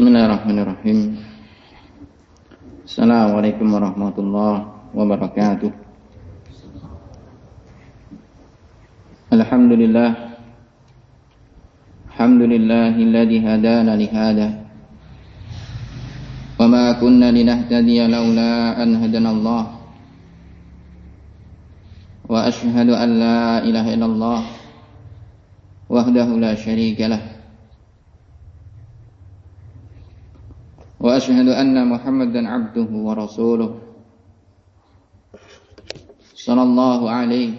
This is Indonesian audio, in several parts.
Bismillahirrahmanirrahim. Assalamualaikum warahmatullahi wabarakatuh. Alhamdulillah. Alhamdulillahilladzi hadana li hada. Wa ma kunna linahtadiya laula an hadana Allah. Wa ashhadu an la ilaha illallah wahdahu la syarika lah. وأشهد أن محمدا عبده ورسوله صلى الله عليه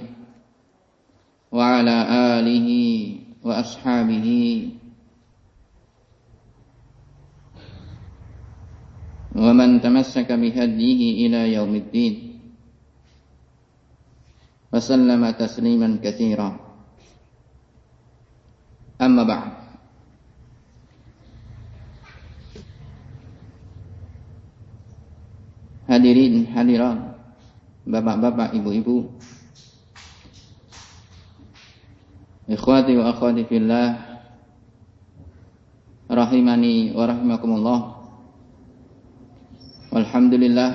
وعلى آله وأصحابه ومن تمسك بهديه إلى يوم الدين وسلم تسليما كثيرا. أما بعد. Hadirin hadirat Bapak-bapak, ibu-ibu. Ikhwati wa akhwati fillah. Rahimani wa rahimakumullah. Alhamdulillah.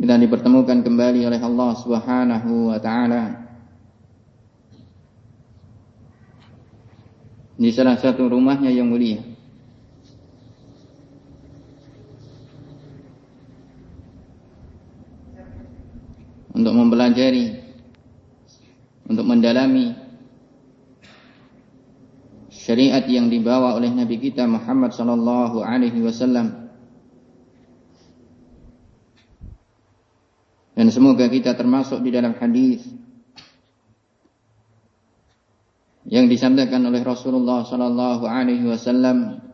Kita dipertemukan kembali oleh Allah subhanahu wa ta'ala di salah satu rumahnya yang mulia. Untuk mempelajari, untuk mendalami syariat yang dibawa oleh Nabi kita Muhammad sallallahu alaihi wasallam. Dan semoga kita termasuk di dalam hadis yang disampaikan oleh Rasulullah sallallahu alaihi wasallam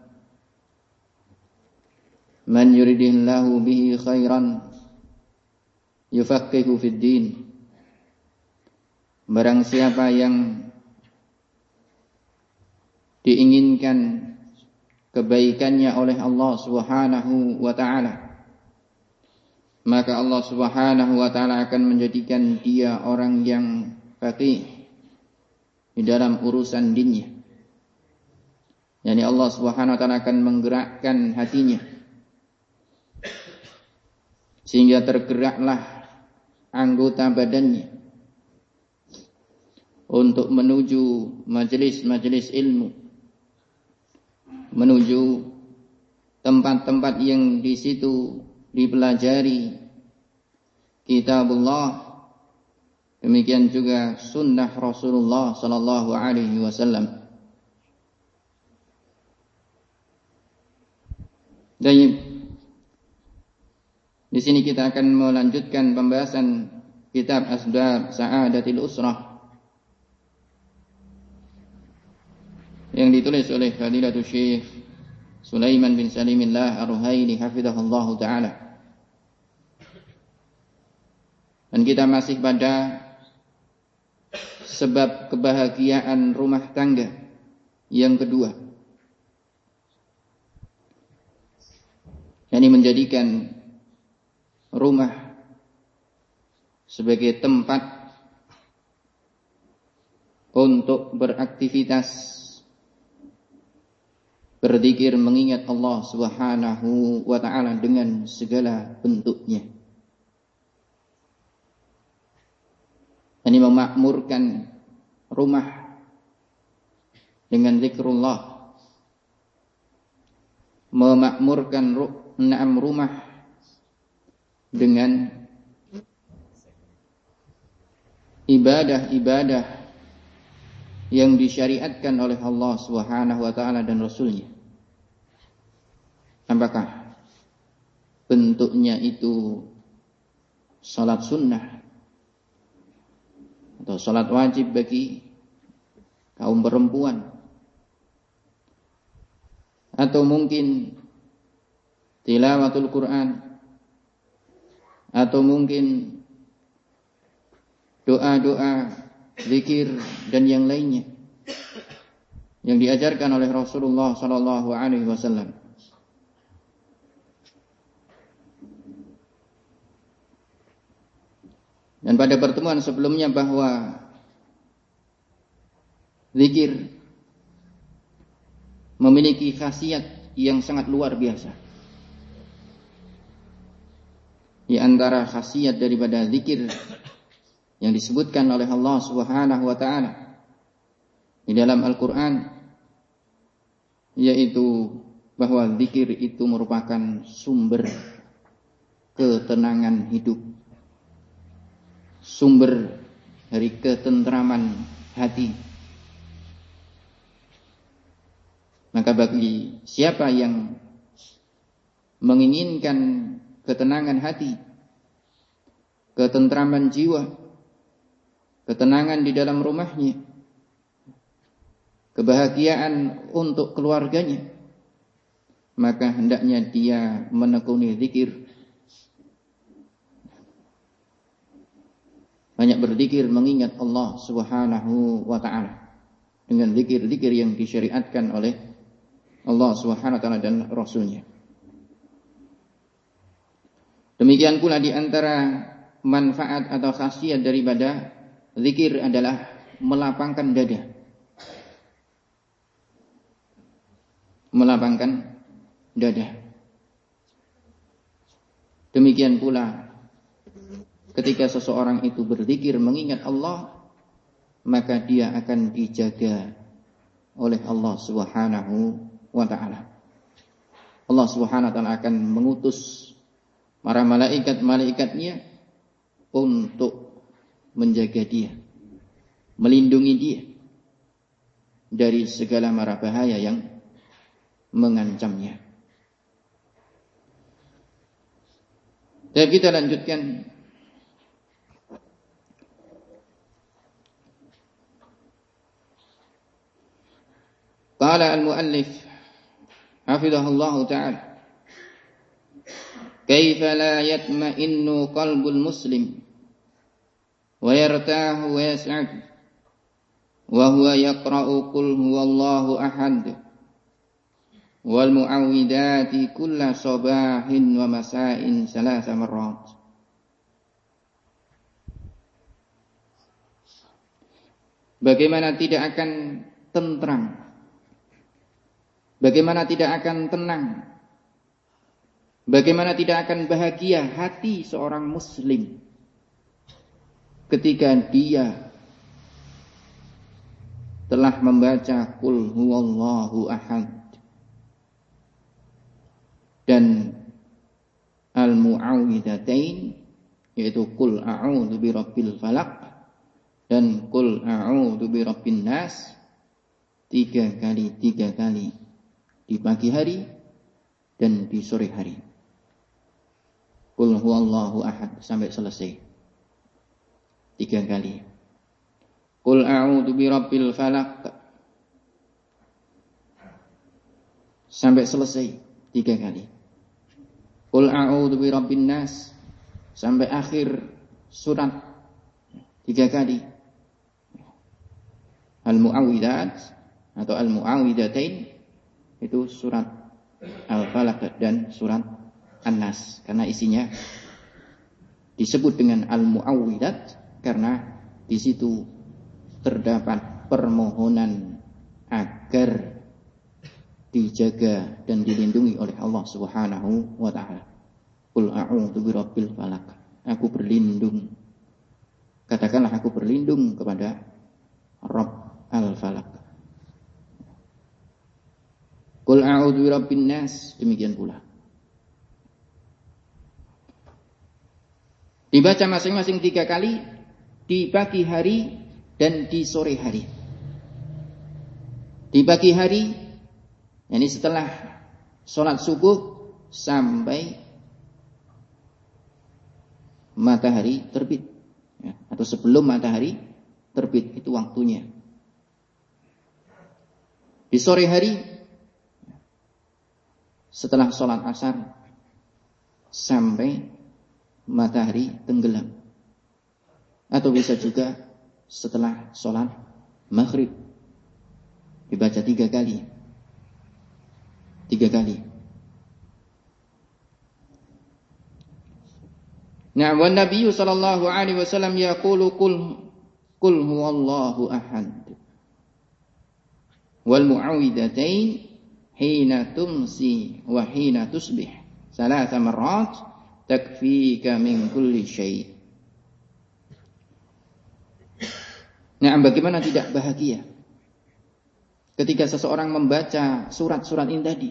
Man yuridillahu bihi khairan yufaqihu fid din. Barang siapa yang diinginkan kebaikannya oleh Allah Subhanahu wa taala maka Allah Subhanahu wa taala akan menjadikan dia orang yang faqih di dalam urusan dinnya. Yani Allah Subhanahu wa taala akan menggerakkan hatinya sehingga tergeraklah anggota badannya untuk menuju majelis-majelis ilmu menuju tempat-tempat yang di situ dipelajari kitabullah Demikian juga sunnah Rasulullah sallallahu alaihi wasallam. Dan di sini kita akan melanjutkan pembahasan kitab Asbab Sa'adatil Usrah yang ditulis oleh Fadilatul Syekh Sulaiman bin Salimillah Ar-Ruhaili hafizahullah taala. Dan kita masih pada sebab kebahagiaan rumah tangga. Yang kedua, yakni menjadikan rumah sebagai tempat untuk beraktivitas berzikir mengingat Allah Subhanahu wa taala dengan segala bentuknya. Ini memakmurkan rumah dengan zikrullah. Memakmurkan enam rumah dengan ibadah-ibadah yang disyariatkan oleh Allah Subhanahu wa taala dan rasulnya. Apakah bentuknya itu salat sunnah atau salat wajib bagi kaum perempuan. Atau mungkin tilawatul Quran. Atau mungkin doa-doa zikir dan yang lainnya. Yang diajarkan oleh Rasulullah sallallahu alaihi wasallam Dan pada pertemuan sebelumnya bahwa Zikir memiliki khasiat yang sangat luar biasa. Di antara khasiat daripada zikir yang disebutkan oleh Allah Subhanahu wa taala di dalam Al-Qur'an yaitu bahwa zikir itu merupakan sumber ketenangan hidup. Sumber dari ketentraman hati. Maka bagi siapa yang menginginkan ketenangan hati, ketentraman jiwa, ketenangan di dalam rumahnya, kebahagiaan untuk keluarganya, maka hendaknya dia menekuni zikir. Banyak berzikir mengingat Allah Subhanahu wa taala dengan zikir-zikir yang disyariatkan oleh Allah Subhanahu wa taala dan rasulnya. Demikian pula di antara manfaat atau khasiat daripada zikir adalah melapangkan dada. Melapangkan dada. Demikian pula ketika seseorang itu berzikir mengingat Allah, maka dia akan dijaga oleh Allah Subhanahu wa taala. Allah Subhanahu wa taala akan mengutus para malaikat-malaikatnya untuk menjaga dia, melindungi dia dari segala mara bahaya yang mengancamnya. Dan kita lanjutkan Qala al-muallif hafizahullah ta'ala كيف لا يطمئن قلب المسلم ويرتاح ويسعد وهو يقرأ قل هو الله أحد والمعوذات كل صباح ومساء ثلاث مرات Bagaimana tidak akan tentram Bagaimana tidak akan tenang? Bagaimana tidak akan bahagia hati seorang muslim ketika dia telah membaca kul huwallahu ahad dan al muawwidatain yaitu kul a'udzu birabbil falaq dan kul a'udzu birabbin nas tiga kali tiga kali di pagi hari dan di sore hari. Kul huwallahu ahad sampai selesai. Tiga kali. Kul a'udzu birabbil falaq. Sampai selesai tiga kali. Kul a'udzu birabbin nas sampai akhir surat tiga kali. Al-Mu'awwidat atau Al-Mu'awwidatain itu surat Al-Falaq dan surat An-Nas karena isinya disebut dengan Al-Muawwidat karena di situ terdapat permohonan agar dijaga dan dilindungi oleh Allah Subhanahu wa taala. Qul a'udzu birabbil falaq. Aku berlindung. Katakanlah aku berlindung kepada Rabb al-Falaq. Qul a'udzu birabbin nas. Demikian pula. Dibaca masing-masing tiga kali di pagi hari dan di sore hari. Di pagi hari, ini setelah sholat subuh sampai matahari terbit. Ya, atau sebelum matahari terbit, itu waktunya. Di sore hari, setelah sholat asar sampai matahari tenggelam. Atau bisa juga setelah sholat maghrib. Dibaca tiga kali. Tiga kali. Nah, wa Nabi sallallahu alaihi wasallam yaqulu qul qul huwallahu ahad. wal mu'awwidatain hina tumsi wa hina tusbih. Salasa marrat takfika min kulli syai' Nah, bagaimana tidak bahagia? Ketika seseorang membaca surat-surat ini tadi.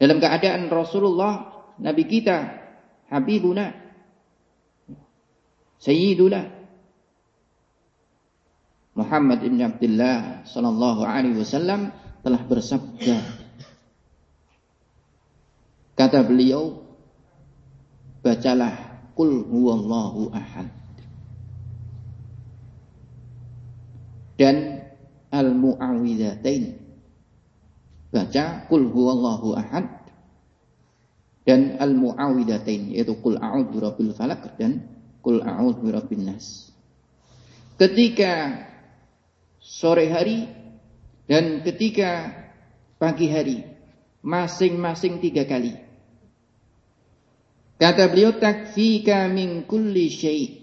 Dalam keadaan Rasulullah Nabi kita Habibuna Sayyiduna Muhammad ibn Abdullah sallallahu alaihi wasallam telah bersabda kata beliau bacalah kul huwallahu ahad dan al-mu'awwidzatain. Baca kul huwallahu ahad dan al-mu'awwidzatain yaitu kul a'udzu birabbil falaq dan kul a'udzu birabbin nas. Ketika sore hari dan ketika pagi hari masing-masing tiga kali. Kata beliau takfika min kulli syai'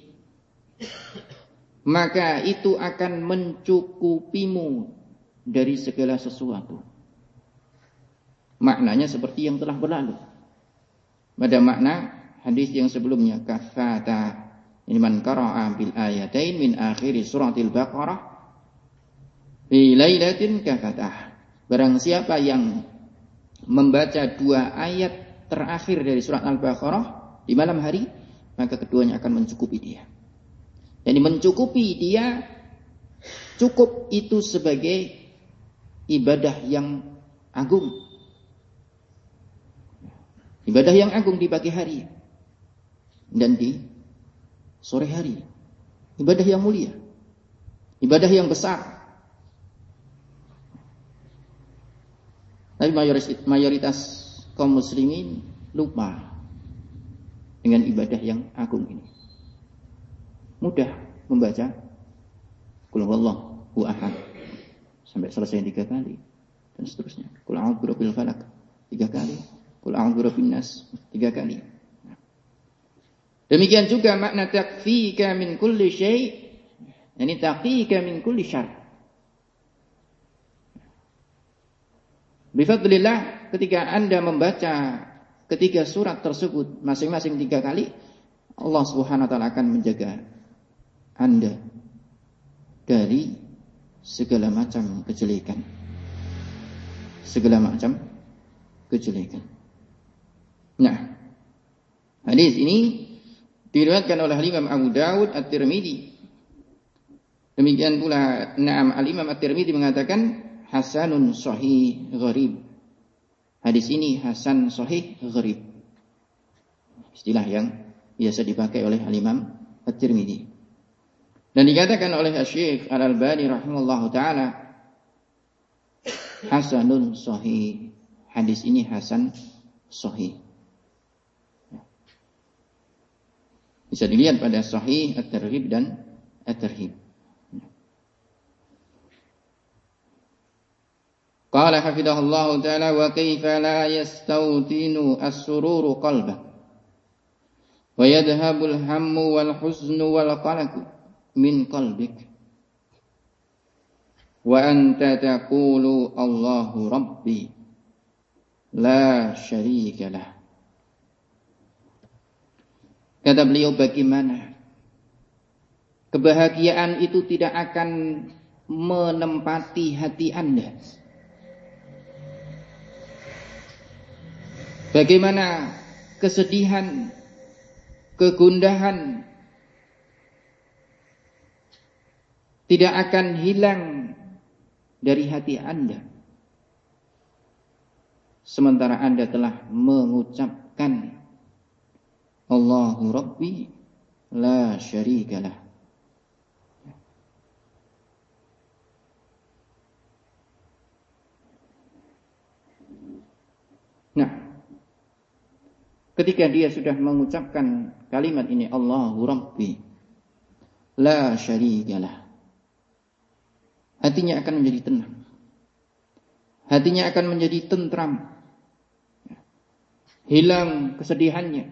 maka itu akan mencukupimu dari segala sesuatu. Maknanya seperti yang telah berlalu. Pada makna hadis yang sebelumnya kafata ini man qara'a bil ayatain min akhir suratil baqarah fi lailatin kafatah. Barang siapa yang membaca dua ayat terakhir dari surat Al-Baqarah di malam hari, maka keduanya akan mencukupi dia. Jadi mencukupi dia cukup itu sebagai ibadah yang agung. Ibadah yang agung di pagi hari dan di sore hari. Ibadah yang mulia. Ibadah yang besar. Tapi mayoritas, mayoritas kaum muslimin lupa dengan ibadah yang agung ini mudah membaca Kul huwallahu ahad sampai selesai tiga kali dan seterusnya. Kul a'udzu birabbil falaq tiga kali. Kul a'udzu birabbin nas tiga kali. Demikian juga makna takfika min kulli syai' ini takfika min kulli syar. Bifadlillah ketika Anda membaca ketiga surat tersebut masing-masing tiga kali Allah Subhanahu wa taala akan menjaga anda dari segala macam kejelekan. Segala macam kejelekan. Nah, hadis ini diriwayatkan oleh Imam Abu Dawud At-Tirmidzi. Demikian pula Naam Al-Imam At-Tirmidzi mengatakan hasanun sahih gharib. Hadis ini hasan sahih gharib. Istilah yang biasa dipakai oleh Al-Imam At-Tirmidzi. Dan dikatakan oleh Syekh Al-Albani rahimahullah taala hasanun sahih. Hadis ini hasan sahih. Bisa dilihat pada sahih at-tarhib dan at-tarhib. قال حفظه الله تعالى وكيف لا يستوطن السرور قلبه ويذهب الهم والحزن والقلق min qalbik wa anta taqulu Allahu Rabbi la syarika lah kata beliau bagaimana kebahagiaan itu tidak akan menempati hati Anda bagaimana kesedihan kegundahan tidak akan hilang dari hati Anda. Sementara Anda telah mengucapkan Allahu Rabbi la syarikalah. Nah, ketika dia sudah mengucapkan kalimat ini Allahu Rabbi la syarikalah hatinya akan menjadi tenang. Hatinya akan menjadi tentram. Hilang kesedihannya.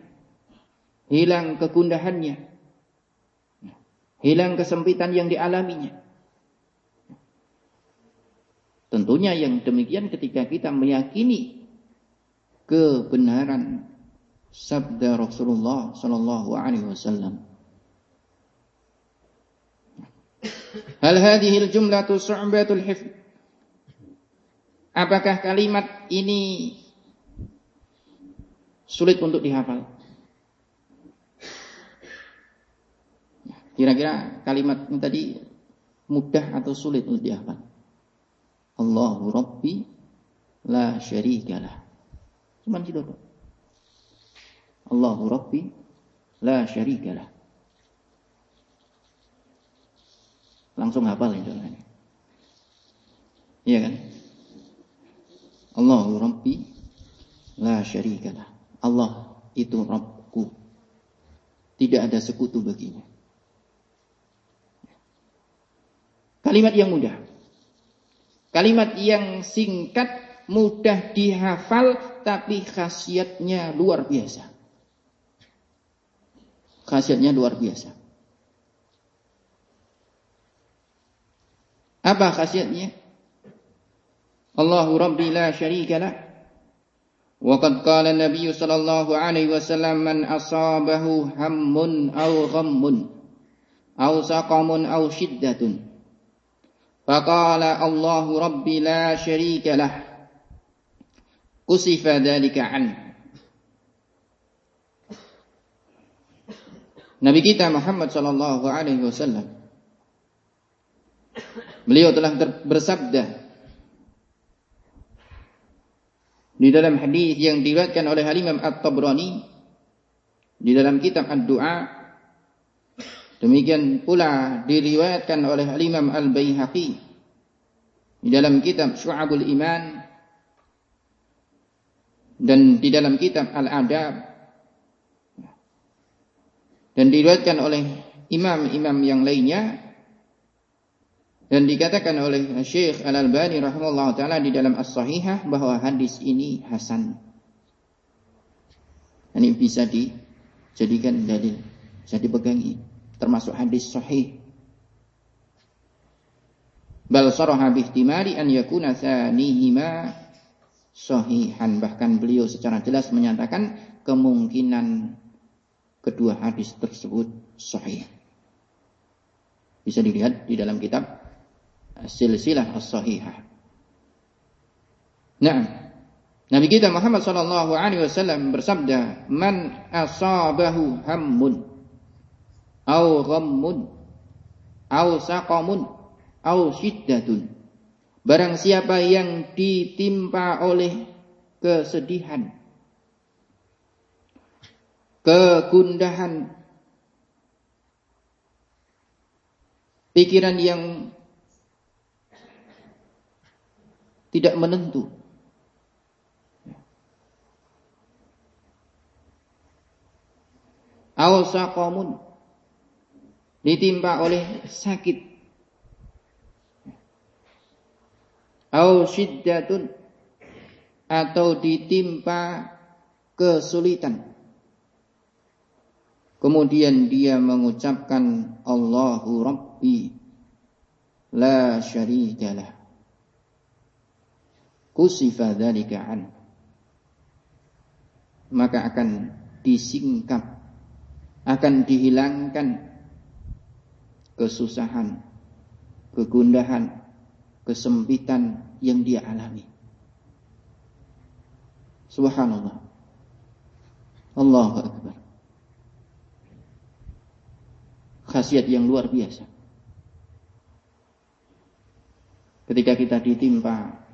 Hilang kegundahannya. Hilang kesempitan yang dialaminya. Tentunya yang demikian ketika kita meyakini kebenaran sabda Rasulullah sallallahu alaihi wasallam. Hal hadhihi al-jumlatu su'batul hifz? Apakah kalimat ini sulit untuk dihafal? Kira-kira kalimat ini tadi mudah atau sulit untuk dihafal? Allahu Rabbi la syarikalah. Cuman gitu Pak. Allahu Rabbi la syarikalah. Langsung hafal itu Iya kan? Allahu Rabbi la syarikalah. Allah itu Rabbku. Tidak ada sekutu baginya. Kalimat yang mudah. Kalimat yang singkat, mudah dihafal, tapi khasiatnya luar biasa Khasiatnya luar biasa. Apa khasiatnya? Allahu Rabbi la syarika lah. وقد قال النبي صلى الله عليه وسلم من أصابه هم أو غم أو سقم أو شدة فقال الله ربي لا شريك له كسف ذلك عنه Nabi kita Muhammad sallallahu alaihi wasallam. Beliau telah bersabda Di dalam hadis yang diriwayatkan oleh Imam At-Tabrani di dalam kitab Ad-Du'a demikian pula diriwayatkan oleh Imam Al-Baihaqi di dalam kitab Syu'abul Iman dan di dalam kitab Al-Adab dan diriwayatkan oleh imam-imam yang lainnya dan dikatakan oleh Syekh Al-Albani rahimahullah taala di dalam As-Sahihah bahwa hadis ini hasan. Ini bisa dijadikan dalil, bisa dipegangi termasuk hadis sahih. Bal saraha bihtimali an yakuna thanihima sahihan bahkan beliau secara jelas menyatakan kemungkinan kedua hadis tersebut sahih. Bisa dilihat di dalam kitab silsilah as-sahihah. Nah, Nabi kita Muhammad sallallahu alaihi wasallam bersabda, "Man asabahu hammun au ghammun au saqamun au syiddatun." Barang siapa yang ditimpa oleh kesedihan, kegundahan, pikiran yang tidak menentu. Awsaqamun ditimpa oleh sakit. Au syiddatun atau ditimpa kesulitan. Kemudian dia mengucapkan Allahu Rabbi la syarikalah kusifa dzalika an. Maka akan disingkap akan dihilangkan kesusahan kegundahan kesempitan yang dia alami. Subhanallah. Allahu akbar khasiat yang luar biasa ketika kita ditimpa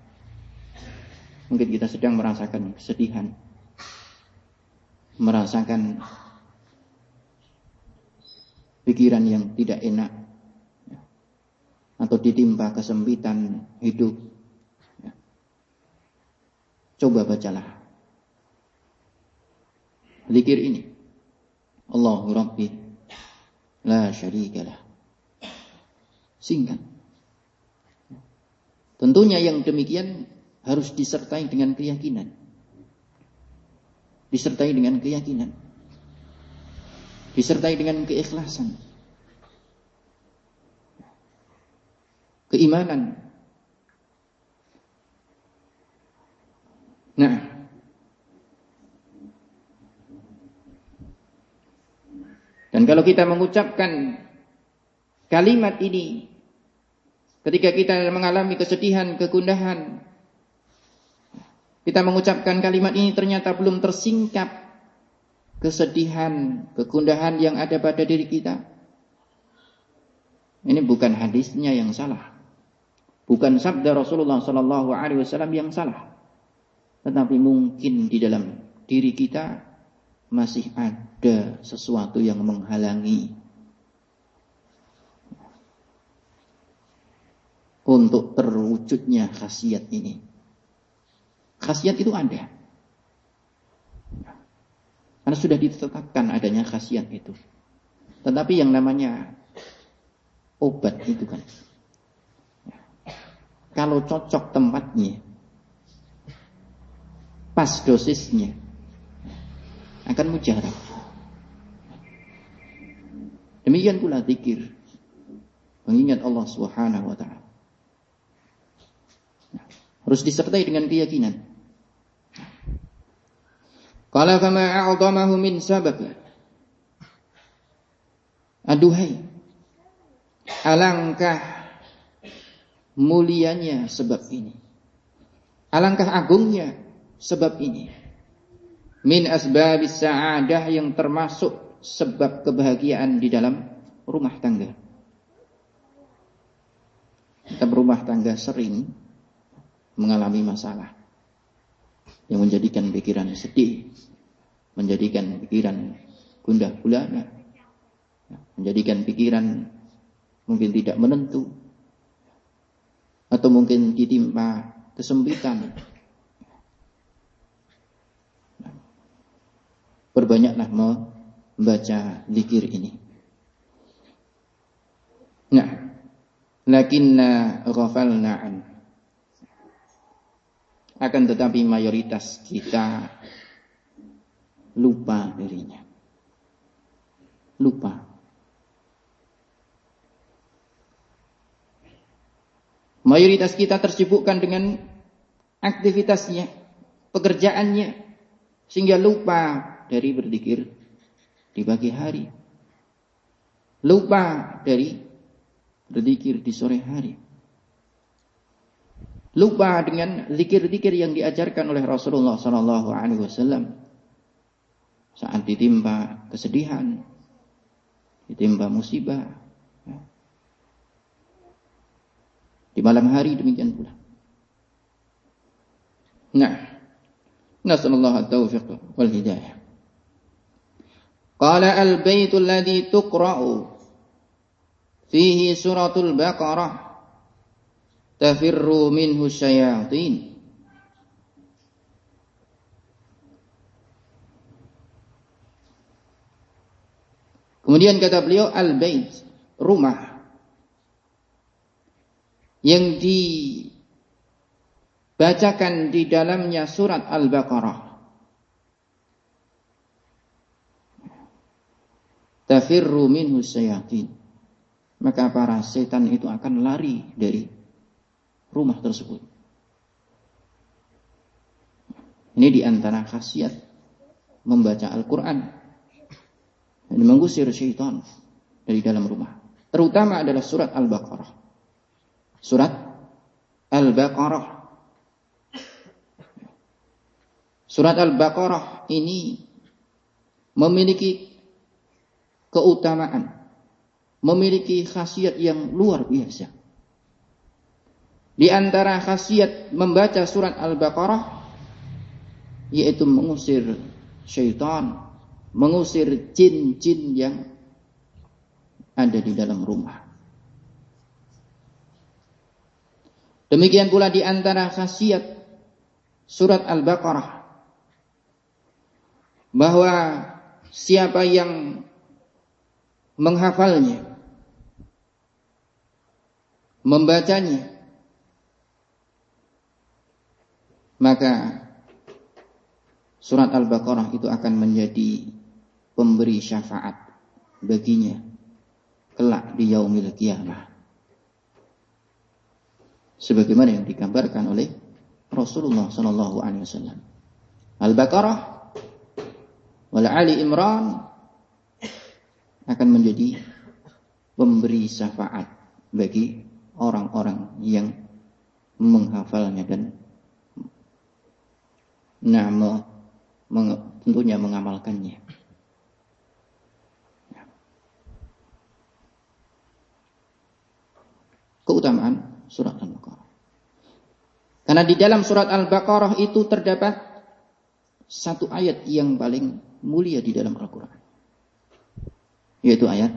Mungkin kita sedang merasakan kesedihan. Merasakan pikiran yang tidak enak. Atau ditimpa kesempitan hidup. Coba bacalah. Zikir ini. Allahu Rabbi. La syarikalah. Singkat. Tentunya yang demikian harus disertai dengan keyakinan. Disertai dengan keyakinan. Disertai dengan keikhlasan. Keimanan. Nah, dan kalau kita mengucapkan kalimat ini ketika kita mengalami kesedihan, kegundahan, kita mengucapkan kalimat ini ternyata belum tersingkap kesedihan, kegundahan yang ada pada diri kita. Ini bukan hadisnya yang salah. Bukan sabda Rasulullah sallallahu alaihi wasallam yang salah. Tetapi mungkin di dalam diri kita masih ada sesuatu yang menghalangi untuk terwujudnya khasiat ini. Khasiat itu ada. Karena sudah ditetapkan adanya khasiat itu. Tetapi yang namanya obat itu kan kalau cocok tempatnya, pas dosisnya, akan mujarab. Demikian pula zikir. Mengingat Allah Subhanahu wa taala. Harus disertai dengan keyakinan. Qala fama a'zamahu min sabab. Aduhai. Alangkah mulianya sebab ini. Alangkah agungnya sebab ini. Min asbabis sa'adah yang termasuk sebab kebahagiaan di dalam rumah tangga. Kita berumah tangga sering mengalami masalah yang menjadikan pikiran sedih, menjadikan pikiran gundah gulana, menjadikan pikiran mungkin tidak menentu, atau mungkin ditimpa kesempitan. Perbanyaklah membaca zikir ini. Nah, lakinna ghafalna an. Akan tetapi mayoritas kita lupa dirinya. Lupa Mayoritas kita tersibukkan dengan aktivitasnya, pekerjaannya, sehingga lupa dari berzikir di pagi hari. Lupa dari berzikir di sore hari. Lupa dengan zikir-zikir yang diajarkan oleh Rasulullah Wasallam saat ditimpa kesedihan, ditimpa musibah, Di malam hari demikian pula. Nah, nasallallahu at-taufiq wal hidayah. Qala al-bait alladhi tuqra'u fihi suratul Baqarah tafirru minhu syayatin. Kemudian kata beliau al-bait, rumah yang dibacakan di dalamnya surat Al-Baqarah. Tafirru minhu sayatin. Maka para setan itu akan lari dari rumah tersebut. Ini di antara khasiat membaca Al-Quran. Dan mengusir syaitan dari dalam rumah. Terutama adalah surat Al-Baqarah. Surat Al-Baqarah. Surat Al-Baqarah ini memiliki keutamaan, memiliki khasiat yang luar biasa. Di antara khasiat membaca surat Al-Baqarah yaitu mengusir syaitan, mengusir jin-jin yang ada di dalam rumah. Demikian pula di antara khasiat surat Al-Baqarah bahwa siapa yang menghafalnya. Membacanya. Maka surat Al-Baqarah itu akan menjadi pemberi syafaat baginya kelak di yaumil kiamah sebagaimana yang digambarkan oleh Rasulullah Sallallahu Alaihi Wasallam. Al-Baqarah wal Ali Imran akan menjadi pemberi syafaat bagi orang-orang yang menghafalnya dan nah, tentunya mengamalkannya. Keutamaan surat Al-Baqarah. Karena di dalam surat Al-Baqarah itu terdapat satu ayat yang paling mulia di dalam Al-Quran. Yaitu ayat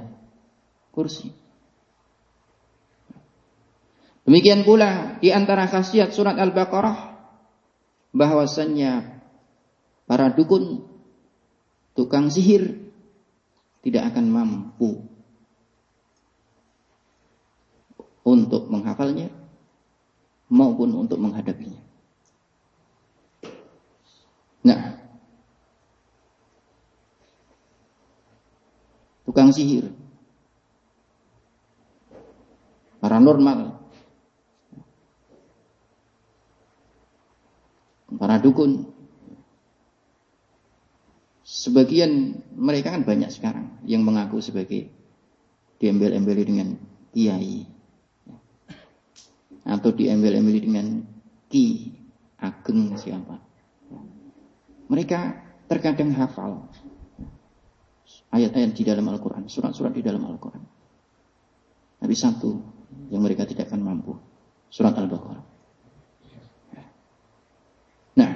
kursi. Demikian pula di antara khasiat surat Al-Baqarah bahwasannya para dukun, tukang sihir tidak akan mampu untuk menghafalnya maupun untuk menghadapinya. Nah, tukang sihir, paranormal, para dukun, Sebagian mereka kan banyak sekarang yang mengaku sebagai diembel-embeli dengan kiai. Atau diembel-embeli dengan ki ageng siapa. Mereka terkadang hafal ayat-ayat di dalam Al-Quran, surat-surat di dalam Al-Quran. Tapi satu yang mereka tidak akan mampu, surat Al-Baqarah. Nah,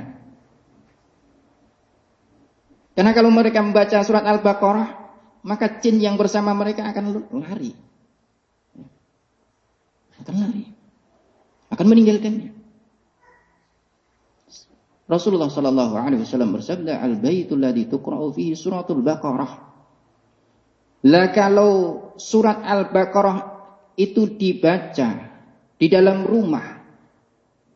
karena kalau mereka membaca surat Al-Baqarah, maka jin yang bersama mereka akan lari. Akan lari. Akan meninggalkannya. Rasulullah sallallahu alaihi wasallam bersabda, "Al-baitul ladzi tuqra'u fihi suratul Baqarah." Lah kalau surat Al-Baqarah itu dibaca di dalam rumah,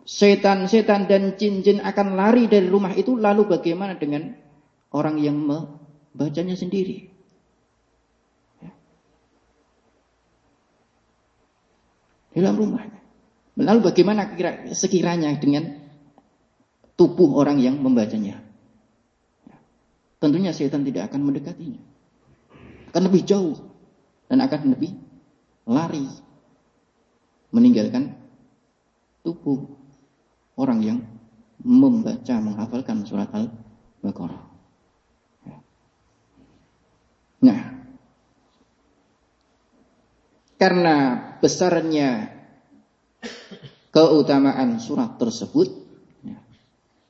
setan-setan dan jin-jin akan lari dari rumah itu lalu bagaimana dengan orang yang membacanya sendiri. Ya. Dalam rumahnya. Lalu bagaimana kira, sekiranya dengan tubuh orang yang membacanya? Ya. Tentunya setan tidak akan mendekatinya. Akan lebih jauh. Dan akan lebih lari. Meninggalkan tubuh orang yang membaca, menghafalkan surat Al-Baqarah. Nah, karena besarnya keutamaan surat tersebut, ya,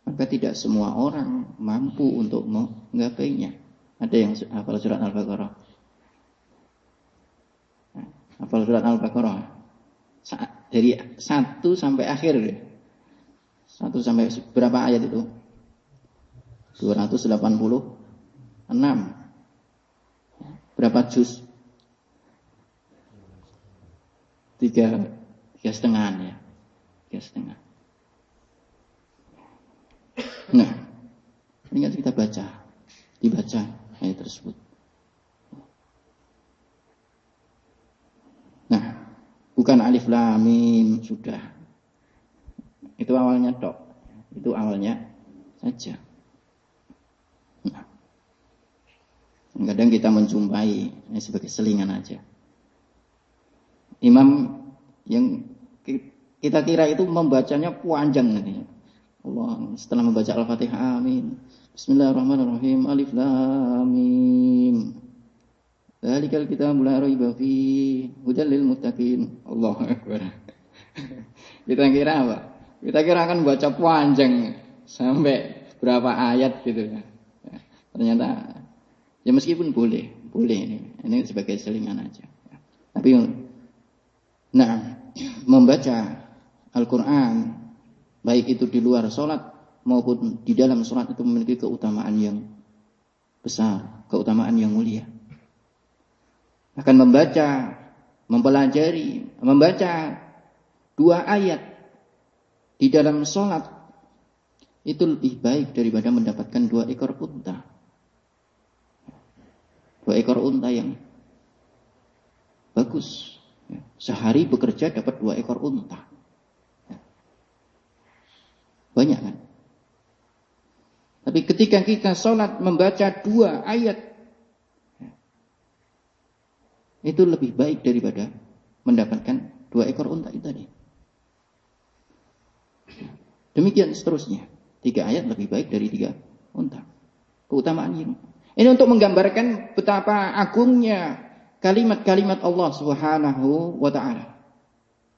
maka tidak semua orang mampu untuk menggapainya. Ada yang hafal surat Al-Baqarah. Hafal surat Al-Baqarah. Dari satu sampai akhir. Satu sampai berapa ayat itu? 286 Berapa jus? Tiga, tiga setengah ya. Tiga setengah. Nah, ini kita baca. Dibaca ayat tersebut. Nah, bukan alif lam mim sudah. Itu awalnya dok. Itu awalnya saja. Kadang kita menjumpai ini sebagai selingan aja. Imam yang kita kira itu membacanya panjang nanti. Allah setelah membaca Al-Fatihah amin. Bismillahirrahmanirrahim. Alif lam mim. Dzalikal kitabul la raiba fi hudal lil muttaqin. Allahu akbar. kita kira apa? Kita kira akan baca panjang sampai berapa ayat gitu ya. Ternyata Ya meskipun boleh, boleh ini. Ini sebagai selingan aja. Tapi nah, membaca Al-Qur'an baik itu di luar sholat maupun di dalam sholat itu memiliki keutamaan yang besar, keutamaan yang mulia. Akan membaca, mempelajari, membaca dua ayat di dalam sholat itu lebih baik daripada mendapatkan dua ekor unta. Dua ekor unta yang bagus. Sehari bekerja dapat dua ekor unta. Ya. Tapi ketika kita sholat membaca dua ayat, itu lebih baik daripada mendapatkan dua ekor unta itu tadi. Demikian seterusnya. Tiga ayat lebih baik dari tiga unta. Keutamaan ini. Ini untuk menggambarkan betapa agungnya kalimat-kalimat Allah Subhanahu wa taala.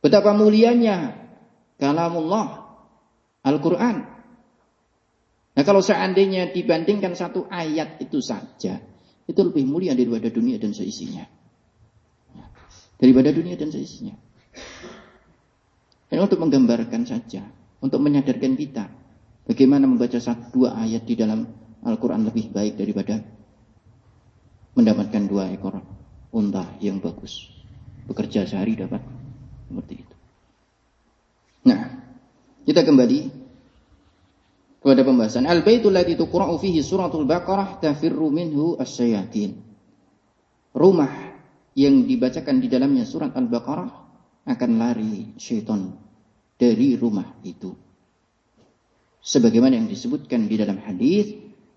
Betapa mulianya kalamullah Al-Qur'an. Nah, kalau seandainya dibandingkan satu ayat itu saja, itu lebih mulia daripada dunia dan seisinya. Daripada dunia dan seisinya. Dan untuk menggambarkan saja, untuk menyadarkan kita bagaimana membaca satu dua ayat di dalam Al-Quran lebih baik daripada mendapatkan dua ekor unta yang bagus. Bekerja sehari dapat seperti itu. Nah, kita kembali kepada pembahasan al-baitul ladzi tuqra'u fihi suratul baqarah tafirru minhu asyayatin. Rumah yang dibacakan di dalamnya surat al-baqarah akan lari syaitan dari rumah itu. Sebagaimana yang disebutkan di dalam hadis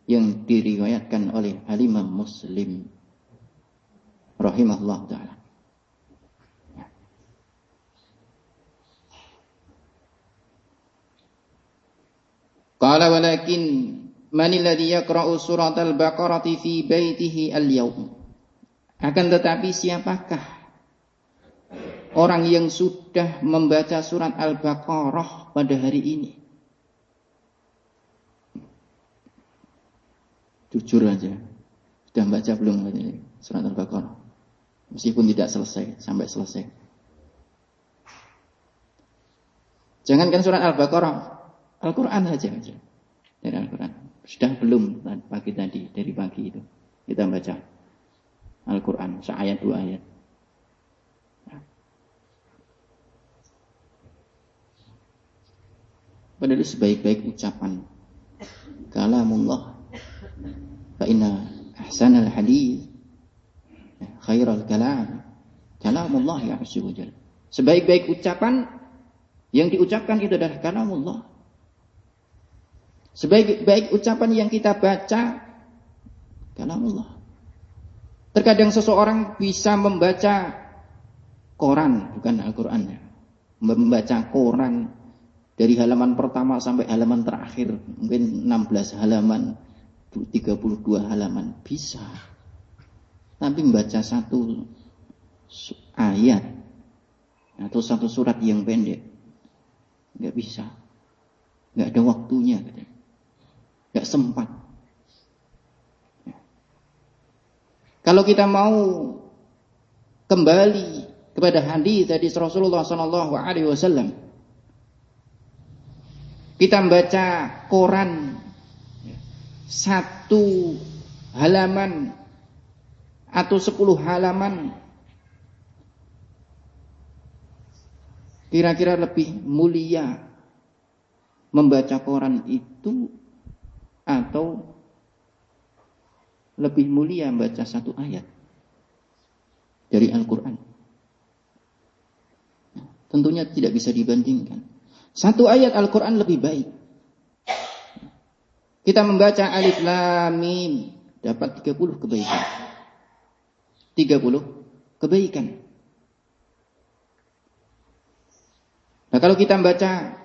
yang diriwayatkan oleh Al-Imam Muslim rahimahullah taala. Qala walakin man alladhi yaqra'u surat al-Baqarah fi baitihi al-yawm. Akan tetapi siapakah orang yang sudah membaca surat Al-Baqarah pada hari ini? Jujur aja. Sudah baca belum surat Al-Baqarah? Meskipun tidak selesai, sampai selesai. Jangankan surat Al-Baqarah, Al-Quran saja. Dari Al-Quran. Sudah belum pagi tadi, dari pagi itu. Kita baca Al-Quran, seayat dua ayat. Padahal sebaik-baik ucapan kalamullah fa inna ahsanal hadis khairal kalam kalamullah ya azza Sebaik-baik ucapan yang diucapkan itu adalah kalamullah. Sebaik-baik ucapan yang kita baca kalamullah. Terkadang seseorang bisa membaca koran, bukan Al-Quran ya. Membaca koran dari halaman pertama sampai halaman terakhir. Mungkin 16 halaman, 32 halaman. Bisa. Tapi membaca satu ayat atau satu surat yang pendek. Nggak bisa. Nggak ada waktunya. Katanya. Gak sempat. Kalau kita mau kembali kepada hadis dari Rasulullah Sallallahu Alaihi Wasallam, kita membaca koran satu halaman atau sepuluh halaman kira-kira lebih mulia membaca koran itu atau lebih mulia membaca satu ayat dari Al-Quran. Tentunya tidak bisa dibandingkan. Satu ayat Al-Quran lebih baik. Kita membaca alif lam mim dapat 30 kebaikan. 30 kebaikan. Nah kalau kita membaca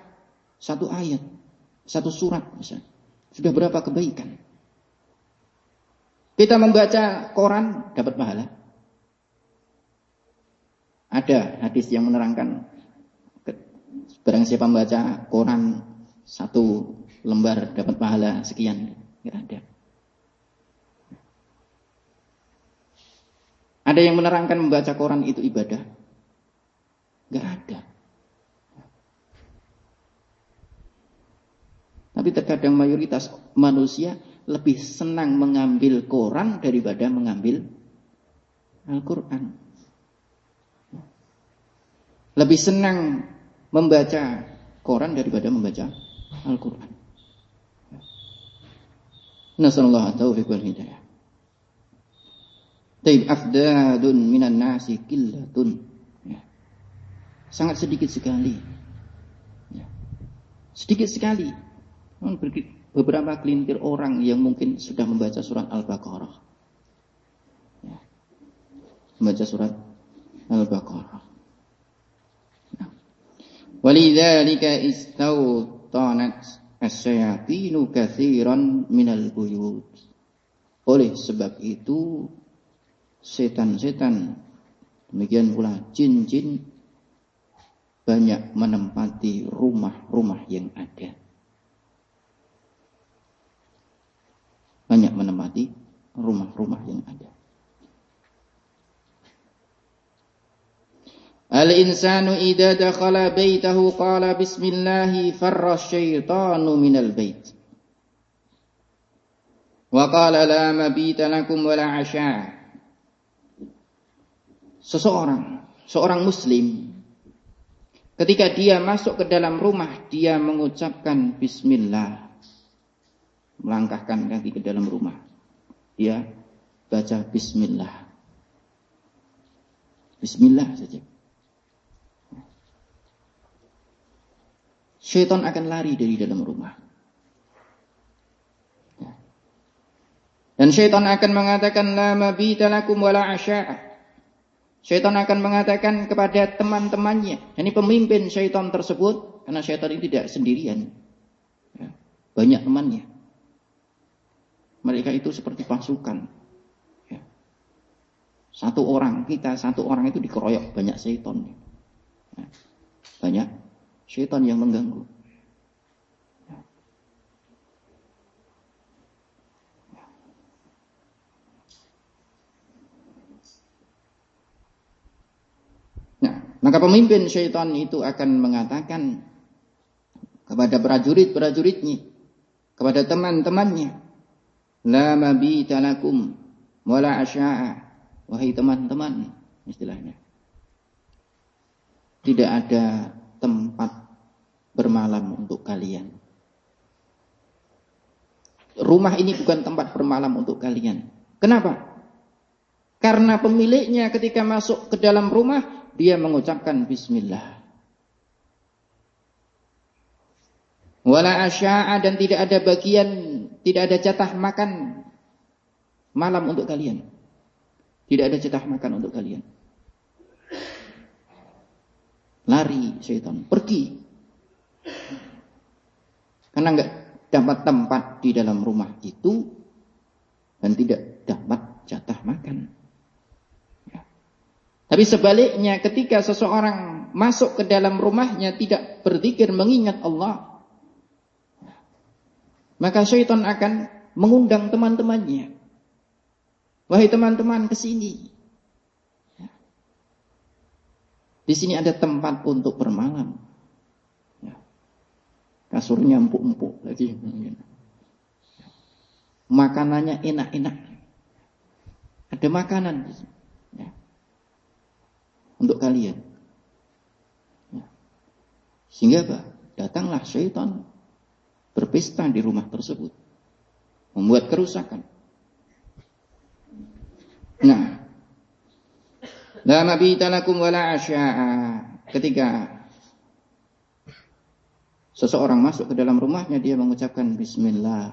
satu ayat, satu surat misalnya, sudah berapa kebaikan? Kita membaca koran dapat pahala. Ada hadis yang menerangkan barang siapa membaca koran satu lembar dapat pahala sekian. Tidak ada. Ada yang menerangkan membaca koran itu ibadah? Tidak ada. Tapi terkadang mayoritas manusia lebih senang mengambil koran daripada mengambil Al-Quran. Lebih senang membaca koran daripada membaca Al-Quran. Nasallallahu taufiq wal hidayah. Taib afdadun minan nasi killatun. Ya. Sangat sedikit sekali. Ya. Sedikit sekali beberapa kelintir orang yang mungkin sudah membaca surat Al-Baqarah. Ya. Membaca surat Al-Baqarah. Nah. Walidzalika istautanat asyayatinu kathiran minal buyut. Oleh sebab itu setan-setan demikian pula jin-jin banyak menempati rumah-rumah yang ada. Banyak menempati rumah-rumah yang ada. Al-insanu idza dakhala baitahu qala bismillah farra syaitanu minal bait. Wa qala la mabita lakum wa la asha. Seseorang, seorang muslim ketika dia masuk ke dalam rumah dia mengucapkan bismillah melangkahkan kaki ke dalam rumah. Dia baca bismillah. Bismillah saja. Syaitan akan lari dari dalam rumah. Dan syaitan akan mengatakan la mabita lakum wala asya'a. Syaitan akan mengatakan kepada teman-temannya, ini pemimpin syaitan tersebut, karena syaitan ini tidak sendirian. Ya, banyak temannya. Mereka itu seperti pasukan. Ya. Satu orang, kita satu orang itu dikeroyok banyak setan. Ya. Banyak setan yang mengganggu. Ya. Nah, maka pemimpin syaitan itu akan mengatakan kepada prajurit-prajuritnya, kepada teman-temannya, La mabita lakum wala asya'a. Wahai teman-teman, istilahnya. Tidak ada tempat bermalam untuk kalian. Rumah ini bukan tempat bermalam untuk kalian. Kenapa? Karena pemiliknya ketika masuk ke dalam rumah, dia mengucapkan bismillah. Wala asya'a dan tidak ada bagian tidak ada jatah makan malam untuk kalian. Tidak ada jatah makan untuk kalian. Lari syaitan, pergi. Karena enggak dapat tempat di dalam rumah itu dan tidak dapat jatah makan. Ya. Tapi sebaliknya ketika seseorang masuk ke dalam rumahnya tidak berzikir mengingat Allah, maka syaitan akan mengundang teman-temannya. Wahai teman-teman ke sini. Di sini ada tempat untuk bermalam. Ya. Kasurnya empuk-empuk lagi. Makanannya enak-enak. Ada makanan di sini. Ya. Untuk kalian. Ya. Sehingga apa? Datanglah syaitan berpesta di rumah tersebut. Membuat kerusakan. Nah. La mabita lakum wala asya'a. Ketika seseorang masuk ke dalam rumahnya dia mengucapkan bismillah.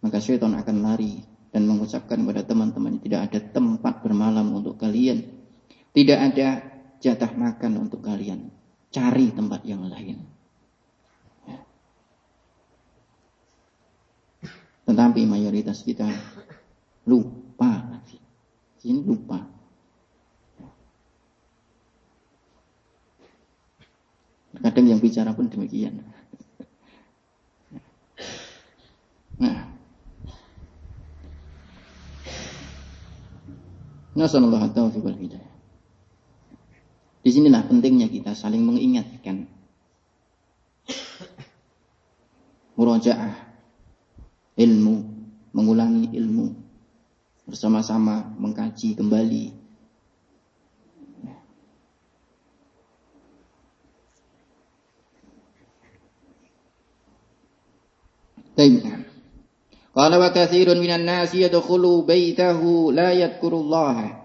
Maka syaitan akan lari dan mengucapkan kepada teman-teman tidak ada tempat bermalam untuk kalian. Tidak ada jatah makan untuk kalian. Cari tempat yang lain. Tetapi mayoritas kita lupa lagi. Ini lupa. Kadang yang bicara pun demikian. Nah. Nasallallahu taufiq wal hidayah. Di sinilah pentingnya kita saling mengingatkan. Murojaah ilmu, mengulangi ilmu, bersama-sama mengkaji kembali. Baik. Qala wa katsirun minan nasi yadkhulu baitahu la yadhkurullah.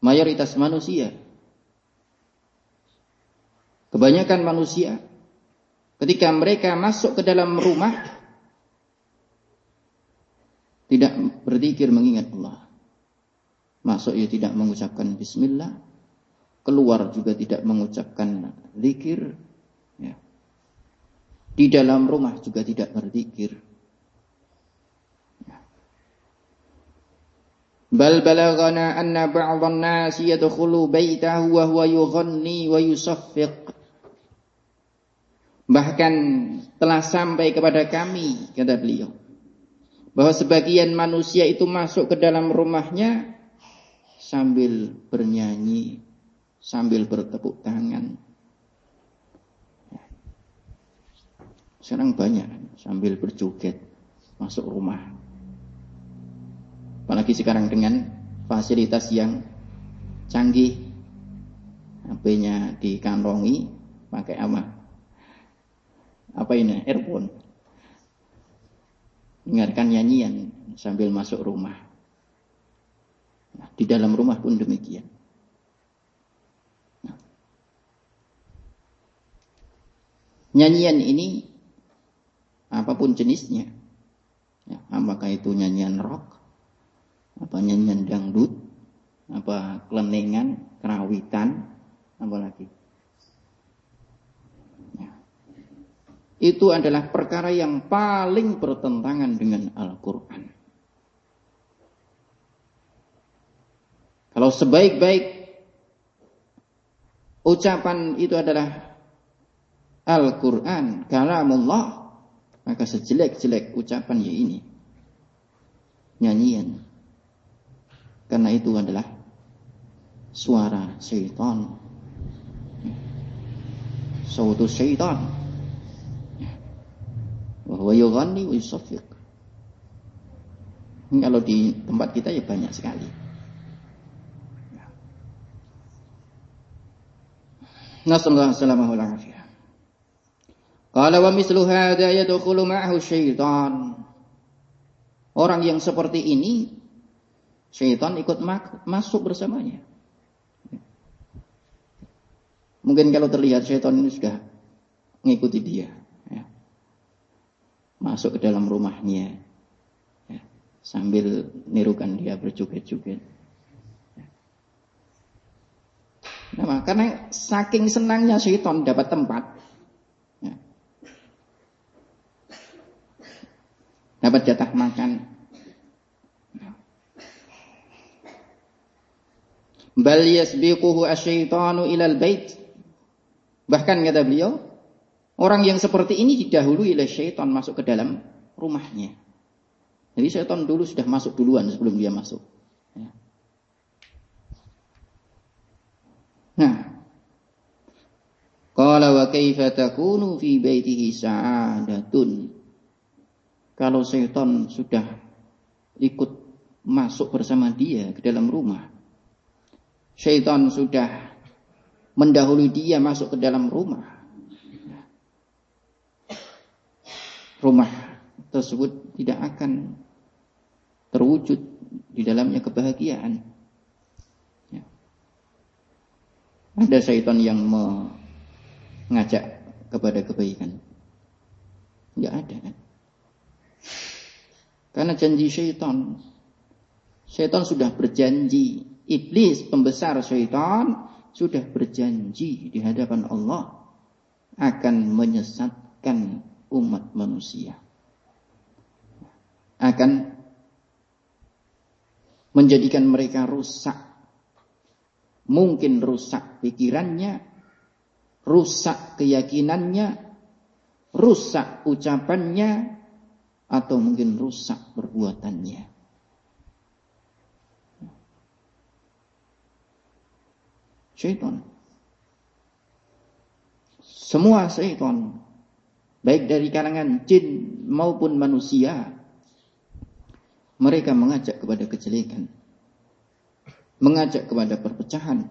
Mayoritas manusia kebanyakan manusia ketika mereka masuk ke dalam rumah tidak berzikir mengingat Allah. Masuk ia tidak mengucapkan bismillah, keluar juga tidak mengucapkan zikir, ya. Di dalam rumah juga tidak berzikir. Ya. Bal balagana anna ba'dhan nas yadkhulu baitahu wa huwa yughanni wa yusaffiq. Bahkan telah sampai kepada kami kata beliau bahwa sebagian manusia itu masuk ke dalam rumahnya sambil bernyanyi, sambil bertepuk tangan. Sekarang banyak sambil berjoget masuk rumah. Apalagi sekarang dengan fasilitas yang canggih. HP-nya dikantongi pakai apa? Apa ini? Earphone. Dengarkan nyanyian sambil masuk rumah. Nah, di dalam rumah pun demikian. Nah. Nyanyian ini apa pun jenisnya, ya, apakah itu nyanyian rock, apa nyanyian dangdut, apa kelenengan, kerawitan, apa lagi. Ya. Itu adalah perkara yang paling bertentangan dengan Al-Quran. Kalau sebaik-baik ucapan itu adalah Al-Quran, kalamullah, maka sejelek-jelek ucapan ya ini. Nyanyian. Karena itu adalah suara syaitan. Sautu syaitan. Bahwa yughanni wa yusafiq. Kalau di tempat kita ya banyak sekali. Nasallahu wal afiyah. Qala wa mislu hadha yadkhulu ma'ahu syaitan. Orang yang seperti ini syaitan ikut masuk bersamanya. Mungkin kalau terlihat syaitan ini sudah mengikuti dia. Ya. Masuk ke dalam rumahnya. Ya. Sambil nirukan dia berjoget-joget. Nah, karena saking senangnya syaitan dapat tempat. Ya. Dapat jatah makan. Bal yasbiquhu asyaitanu ilal bait. Bahkan kata beliau, orang yang seperti ini didahului oleh syaitan masuk ke dalam rumahnya. Jadi syaitan dulu sudah masuk duluan sebelum dia masuk. Ya. Nah. Qala wa kaifa takunu fi baitihi sa'adatun. Kalau setan sudah ikut masuk bersama dia ke dalam rumah. Syaitan sudah mendahului dia masuk ke dalam rumah. Rumah tersebut tidak akan terwujud di dalamnya kebahagiaan. Ada syaitan yang mengajak kepada kebaikan. Tidak ada kan? Karena janji syaitan. Syaitan sudah berjanji. Iblis pembesar syaitan sudah berjanji di hadapan Allah akan menyesatkan umat manusia. Akan menjadikan mereka rusak mungkin rusak pikirannya, rusak keyakinannya, rusak ucapannya, atau mungkin rusak perbuatannya. Syaitan. Semua syaitan, baik dari kalangan jin maupun manusia, mereka mengajak kepada kejelekan mengajak kepada perpecahan,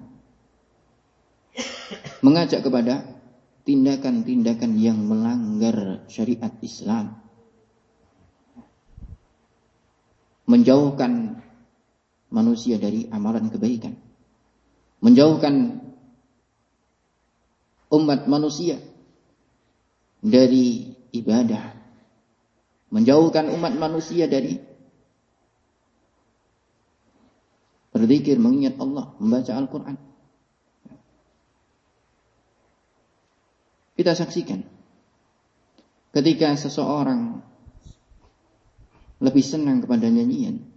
mengajak kepada tindakan-tindakan yang melanggar syariat Islam, menjauhkan manusia dari amalan kebaikan, menjauhkan umat manusia dari ibadah. Menjauhkan umat manusia dari berzikir, mengingat Allah, membaca Al-Quran. Kita saksikan ketika seseorang lebih senang kepada nyanyian,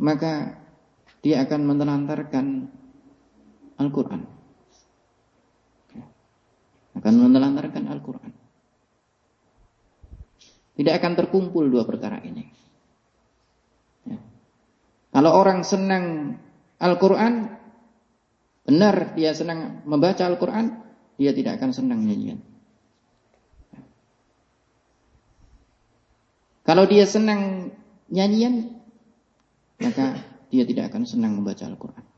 maka dia akan menelantarkan Al-Quran. Akan menelantarkan Al-Quran. Tidak akan terkumpul dua perkara ini. Ya. Kalau orang senang Al-Quran, benar dia senang membaca Al-Quran, dia tidak akan senang nyanyian. Kalau dia senang nyanyian, maka dia tidak akan senang membaca Al-Quran.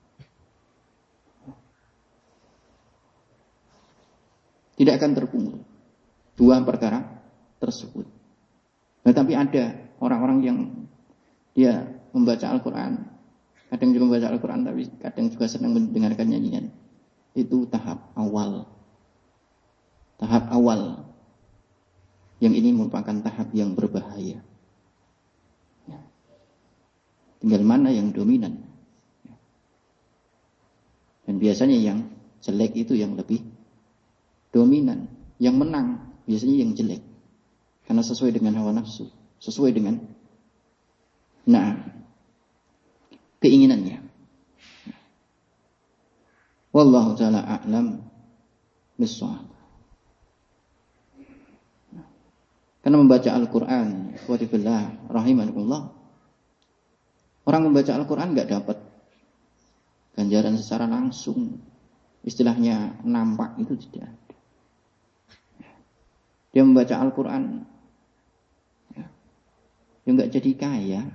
Tidak akan terkumpul dua perkara tersebut. Tetapi ada orang-orang yang dia membaca Al-Quran, kadang juga membaca Al-Quran, tapi kadang juga senang mendengarkan nyanyian. Itu tahap awal. Tahap awal. Yang ini merupakan tahap yang berbahaya. Ya. Tinggal mana yang dominan. Ya. Dan biasanya yang jelek itu yang lebih dominan. Yang menang biasanya yang jelek. Karena sesuai dengan hawa nafsu. Sesuai dengan nah keinginannya. Wallahu taala a'lam bissawab. Karena membaca Al-Quran, Wadibillah, rahimakumullah. Orang membaca Al-Quran nggak dapat ganjaran secara langsung. Istilahnya nampak itu tidak. Dia membaca Al-Quran, ya, dia nggak jadi kaya.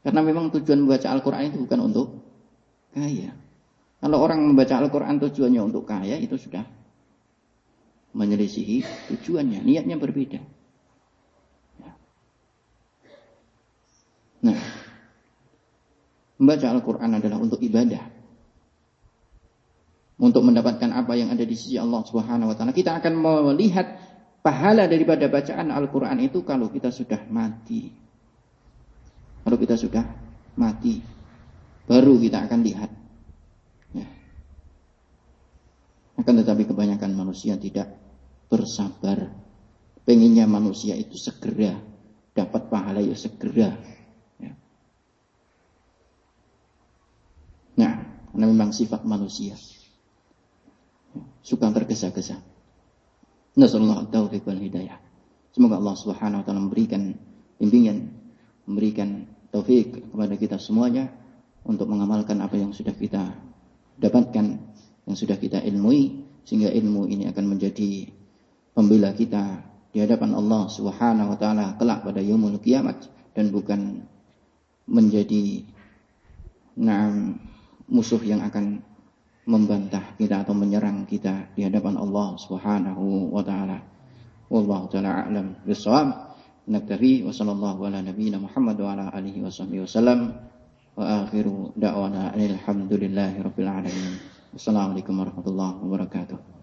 Karena memang tujuan membaca Al-Quran itu bukan untuk kaya. Kalau orang membaca Al-Quran tujuannya untuk kaya, itu sudah menyelisihi tujuannya. Niatnya berbeda. Ya. Nah, membaca Al-Quran adalah untuk ibadah. Untuk mendapatkan apa yang ada di sisi Allah Subhanahu wa taala. Kita akan melihat pahala daripada bacaan Al-Quran itu kalau kita sudah mati. Kalau kita sudah mati, baru kita akan lihat. Ya. Akan tetapi kebanyakan manusia tidak bersabar. Pengennya manusia itu segera dapat pahala ya segera. Ya. Nah, karena memang sifat manusia. Suka tergesa-gesa. Nasallahu taufiq wal hidayah. Semoga Allah Subhanahu wa taala memberikan bimbingan memberikan taufik kepada kita semuanya untuk mengamalkan apa yang sudah kita dapatkan, yang sudah kita ilmui, sehingga ilmu ini akan menjadi pembela kita di hadapan Allah Subhanahu wa taala kelak pada yaumul kiamat dan bukan menjadi nah, musuh yang akan membantah kita atau menyerang kita di hadapan Allah Subhanahu wa taala. Wallahu taala alam bisawab. Naktafi wa sallallahu ala nabiyyina Muhammad wa ala alihi wa sahbihi wasallam. Wa akhiru da'wana alhamdulillahi rabbil alamin. Wassalamualaikum warahmatullahi wabarakatuh.